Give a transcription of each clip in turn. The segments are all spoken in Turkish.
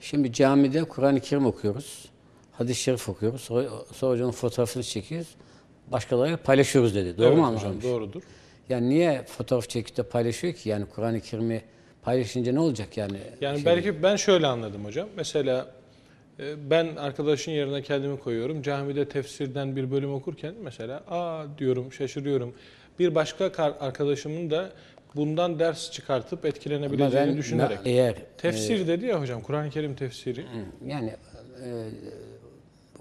Şimdi camide Kur'an-ı Kerim okuyoruz. Hadis-i şerif okuyoruz. Sonra, sonra onun fotoğrafını çekiyoruz. Başkalarıyla paylaşıyoruz dedi. Doğru Evet mu hocam, anlamış? Doğrudur. Yani niye fotoğraf çekip de paylaşıyor ki? Yani Kur'an-ı Kerim'i paylaşınca ne olacak yani? Yani Şey- belki ben şöyle anladım hocam. Mesela e, ben arkadaşın yerine kendimi koyuyorum. Camide tefsirden bir bölüm okurken mesela aa diyorum şaşırıyorum. Bir başka arkadaşımın da bundan ders çıkartıp etkilenebileceğini ben düşünerek. eğer Tefsir dedi ya hocam Kur'an-ı Kerim tefsiri. yani e,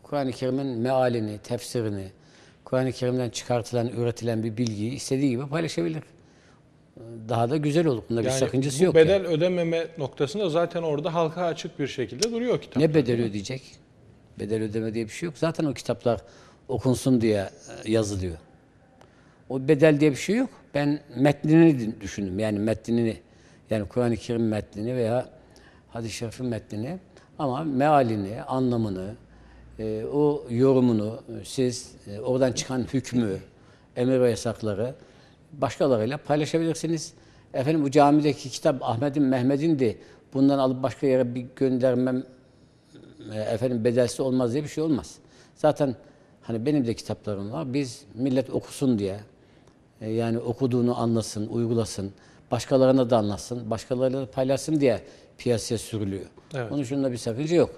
Kur'an-ı Kerim'in mealini, tefsirini, Kur'an-ı Kerim'den çıkartılan, üretilen bir bilgiyi istediği gibi paylaşabilir. Daha da güzel olur. Bunda bir Yani sakıncası bu yok. bedel yani. ödememe noktasında zaten orada halka açık bir şekilde duruyor kitap. Ne bedel ödeyecek? Bedel ödeme diye bir şey yok. Zaten o kitaplar okunsun diye e, yazılıyor. O bedel diye bir şey yok. Ben metnini düşündüm. Yani metnini, yani Kur'an-ı Kerim metnini veya hadis-i şerifin metnini ama mealini, anlamını, e, o yorumunu e, siz e, oradan çıkan hükmü, emir ve yasakları başkalarıyla paylaşabilirsiniz. Efendim bu camideki kitap Ahmet'in, Mehmet'in de bundan alıp başka yere bir göndermem e, efendim bedelsiz olmaz diye bir şey olmaz. Zaten hani benim de kitaplarım var. Biz millet okusun diye e, yani okuduğunu anlasın, uygulasın, başkalarına da anlatsın, başkalarıyla paylaşsın diye piyasaya sürülüyor. Evet. Onun şunda bir sakınca yok.